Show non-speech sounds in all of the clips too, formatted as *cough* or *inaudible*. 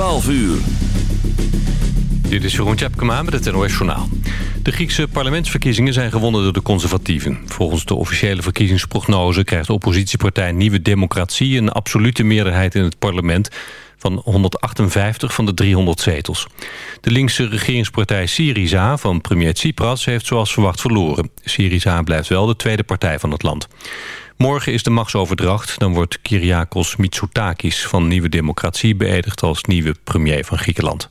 12 uur. Dit is Jeroen Tjepkema met het NOS Journaal. De Griekse parlementsverkiezingen zijn gewonnen door de conservatieven. Volgens de officiële verkiezingsprognose krijgt de oppositiepartij Nieuwe Democratie... een absolute meerderheid in het parlement van 158 van de 300 zetels. De linkse regeringspartij Syriza van premier Tsipras heeft zoals verwacht verloren. Syriza blijft wel de tweede partij van het land. Morgen is de machtsoverdracht. Dan wordt Kyriakos Mitsotakis van Nieuwe Democratie beëdigd als nieuwe premier van Griekenland.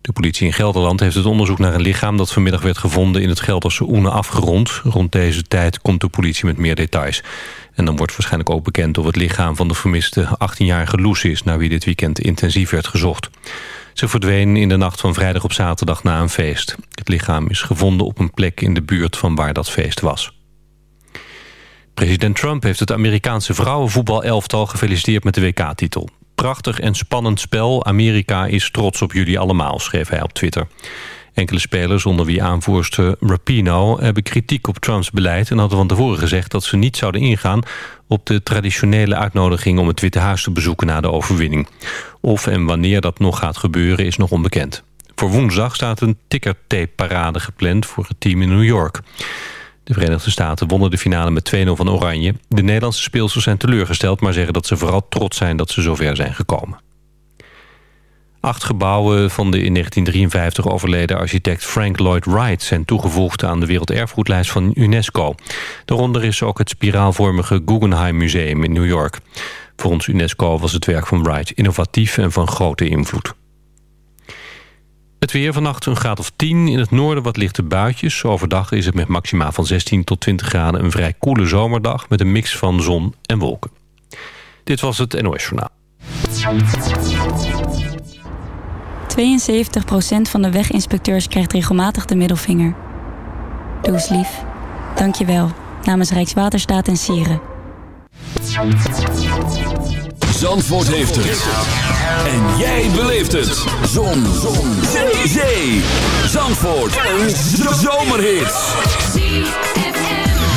De politie in Gelderland heeft het onderzoek naar een lichaam... dat vanmiddag werd gevonden in het Gelderse Oene afgerond. Rond deze tijd komt de politie met meer details. En dan wordt waarschijnlijk ook bekend of het lichaam van de vermiste 18-jarige Loes is... naar wie dit weekend intensief werd gezocht. Ze verdween in de nacht van vrijdag op zaterdag na een feest. Het lichaam is gevonden op een plek in de buurt van waar dat feest was. President Trump heeft het Amerikaanse vrouwenvoetbalelftal gefeliciteerd met de WK-titel. Prachtig en spannend spel. Amerika is trots op jullie allemaal, schreef hij op Twitter. Enkele spelers, onder wie aanvoerster Rapino... hebben kritiek op Trumps beleid en hadden van tevoren gezegd... dat ze niet zouden ingaan op de traditionele uitnodiging... om het Witte Huis te bezoeken na de overwinning. Of en wanneer dat nog gaat gebeuren is nog onbekend. Voor woensdag staat een tickertape-parade gepland voor het team in New York. De Verenigde Staten wonnen de finale met 2-0 van Oranje. De Nederlandse speelsters zijn teleurgesteld... maar zeggen dat ze vooral trots zijn dat ze zover zijn gekomen. Acht gebouwen van de in 1953 overleden architect Frank Lloyd Wright... zijn toegevoegd aan de Werelderfgoedlijst van UNESCO. Daaronder is ook het spiraalvormige Guggenheim Museum in New York. Volgens UNESCO was het werk van Wright innovatief en van grote invloed. Het weer vannacht een graad of 10. In het noorden wat lichte buitjes. Overdag is het met maxima van 16 tot 20 graden... een vrij koele zomerdag met een mix van zon en wolken. Dit was het NOS Journaal. 72% van de weginspecteurs krijgt regelmatig de middelvinger. Doe eens lief. Dank je wel. Namens Rijkswaterstaat en Sieren. Zandvoort heeft het. En jij beleeft het. Zon. Zon. Zee. Zee. Zandvoort. Een zomerhit.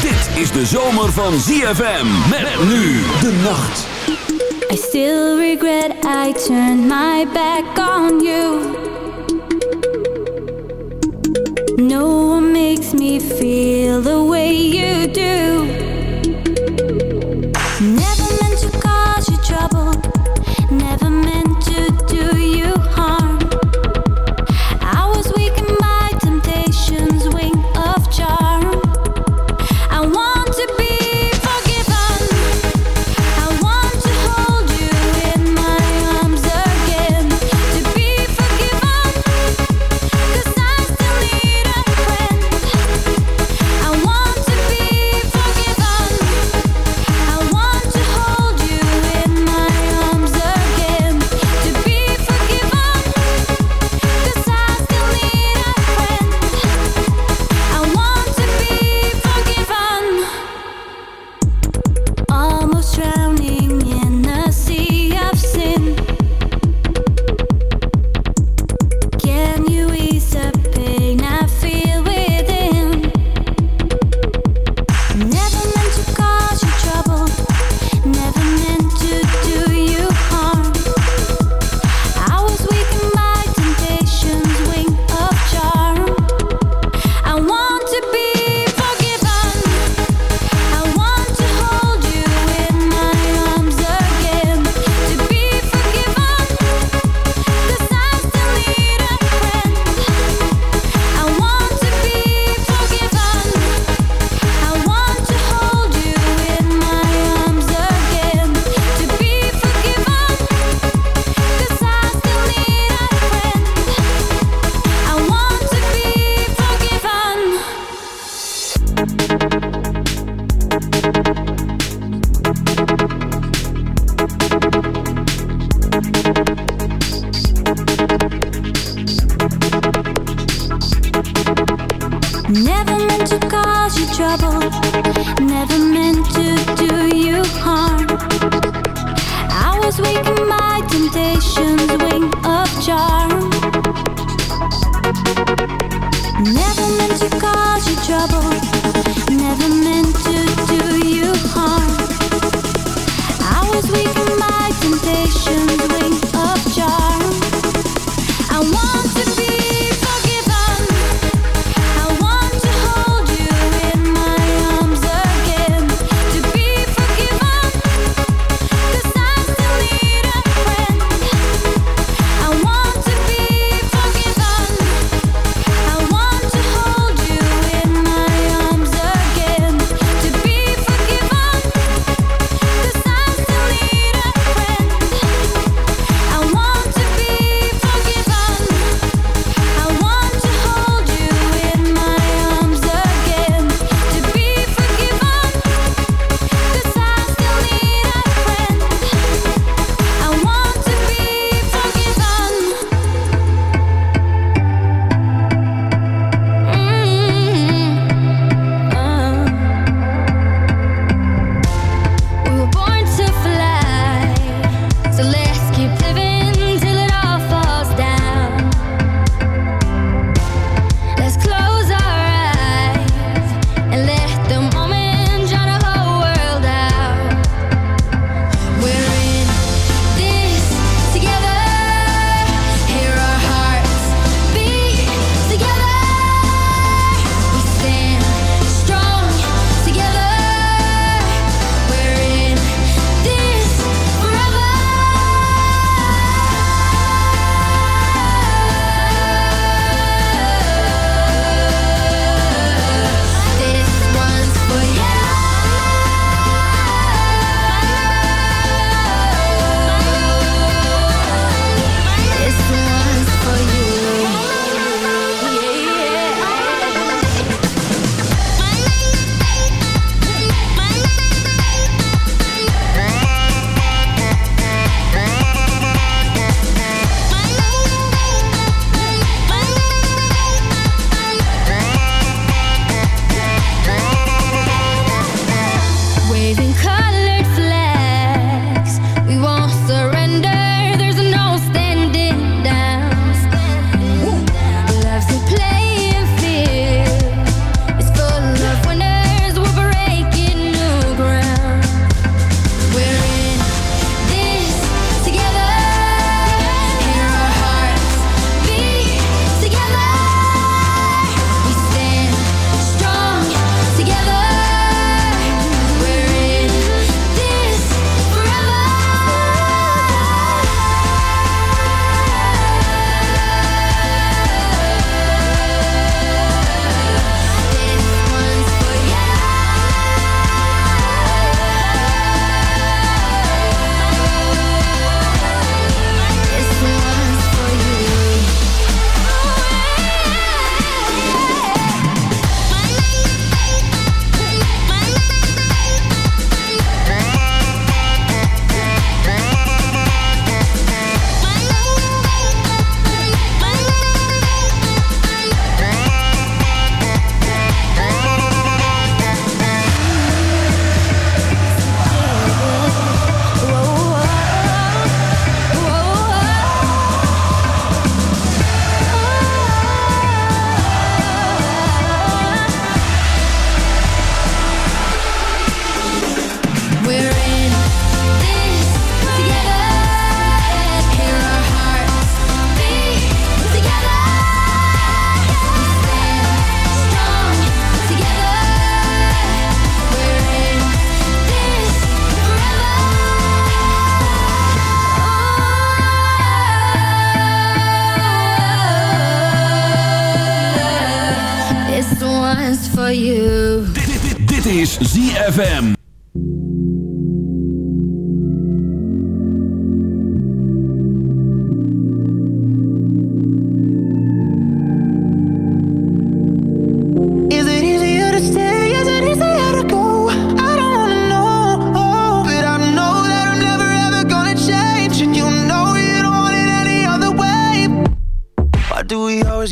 Dit is de zomer van ZFM. Met nu de nacht. I still regret I turned my back on you. No one makes me feel the way you do.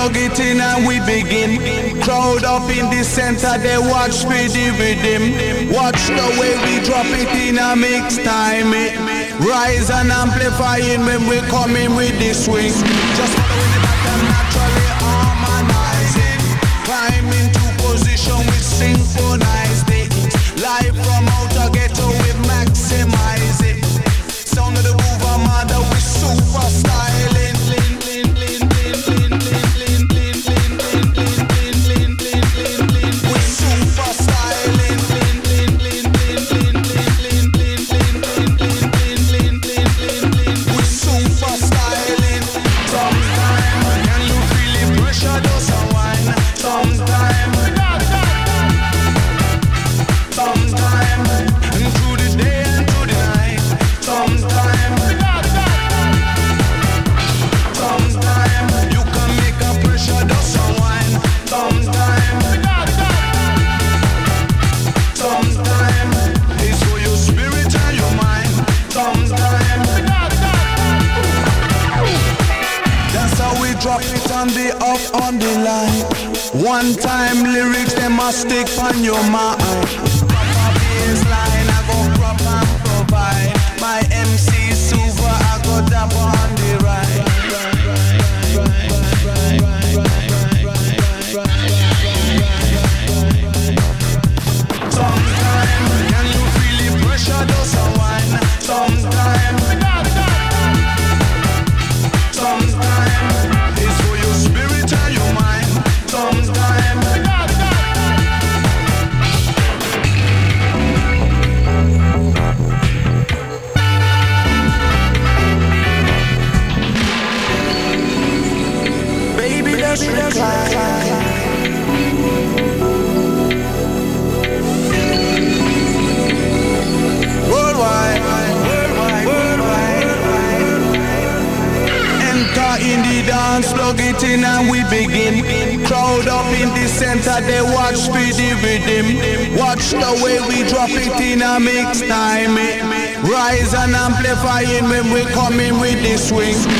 plug it in and we begin. Crowd up in the center, they watch me with them. Watch the way we drop it in a mix time. It. Rise and amplifying when we come in with the swing. Just following the pattern naturally harmonizing. Climb into position with synchronized it. From outer ghetto, we maximize it. on your Modifying when we coming with the swing.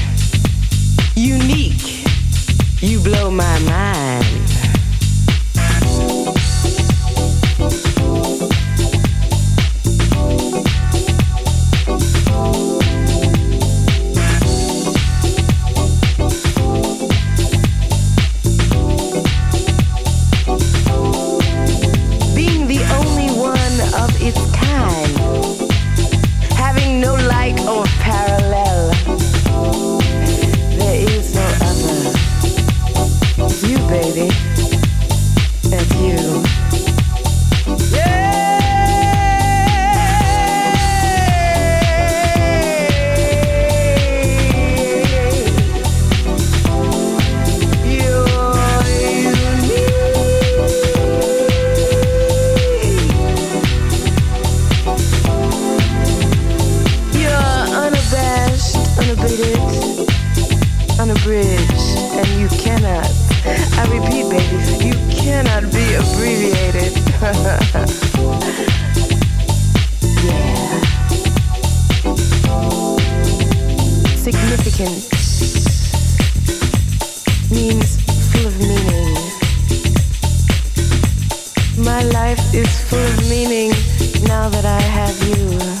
Unabated, unabridged, and you cannot, I repeat, baby, you cannot be abbreviated. *laughs* yeah. Significant means full of meaning. My life is full of meaning now that I have you.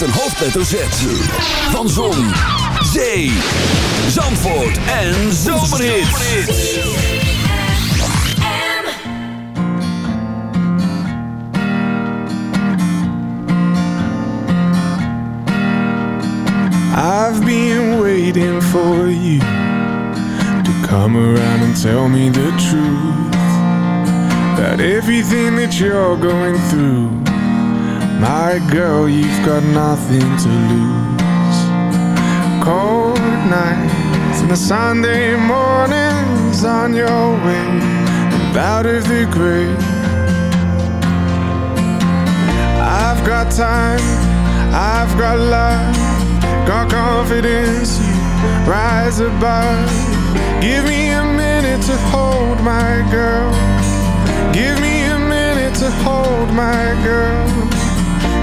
met een hoofdletter Z. Van Zon, Zee, Zandvoort en Zomerhits. I've been waiting for you to come around and tell me the truth. That everything that you're going through My girl, you've got nothing to lose. Cold nights and the Sunday mornings on your way out of the grave. I've got time, I've got love, got confidence. You rise above. Give me a minute to hold my girl. Give me a minute to hold my girl.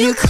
you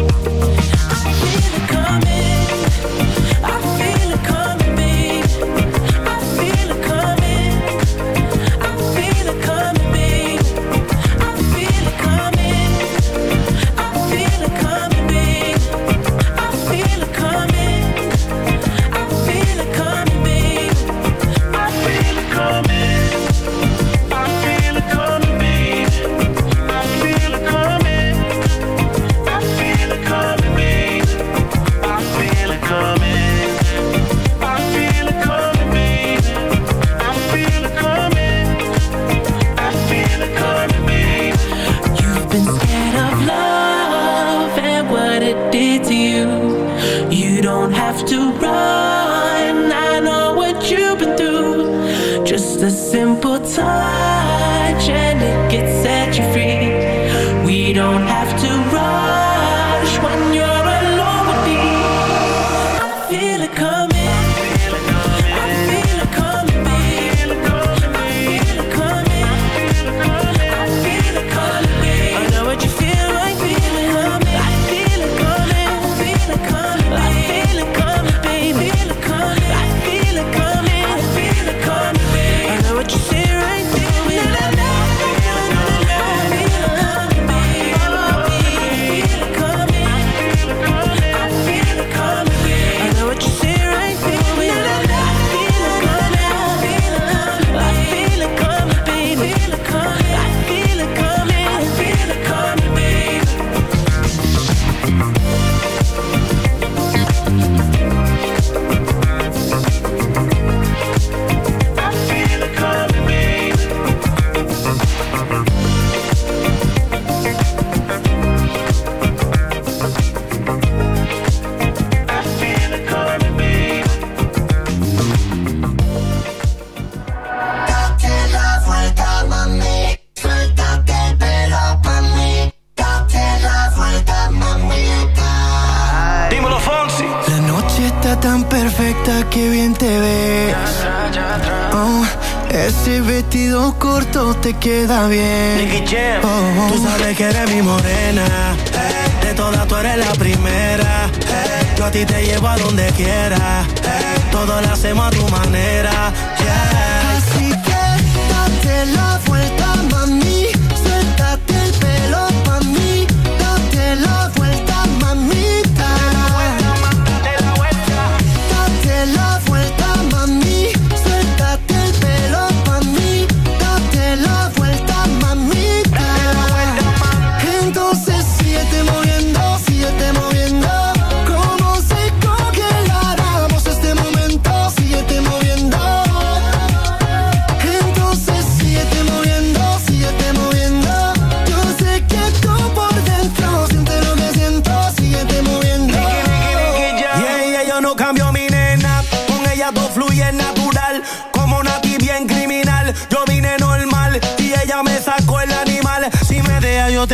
queda bien.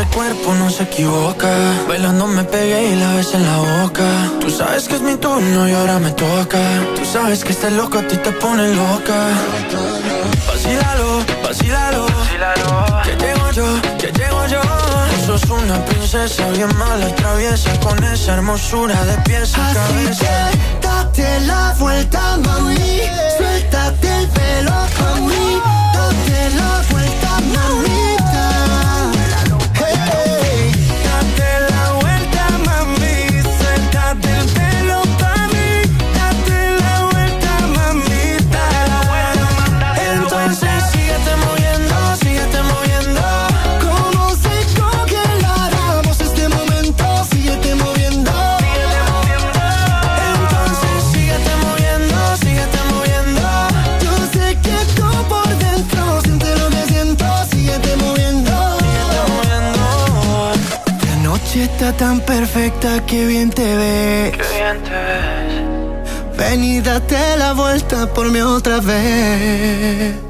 ese cuerpo no se equivoca. Bailando me pegué y la ves en la boca. Tú sabes que es mi turno y ahora me toca. Tú sabes que este loco a ti te pone loca. Vacílalo, vacílalo. Que llego yo, que llego yo. Tú sos una princesa bien mala, traviesa. Con esa hermosura de pies a cabeza. Date la vuelta, mami. Suéltate el pelo, mami. Date la vuelta, mami. perfecta, qué bien te ves. Qué bien te ves. Ven y date la vuelta por mí otra vez.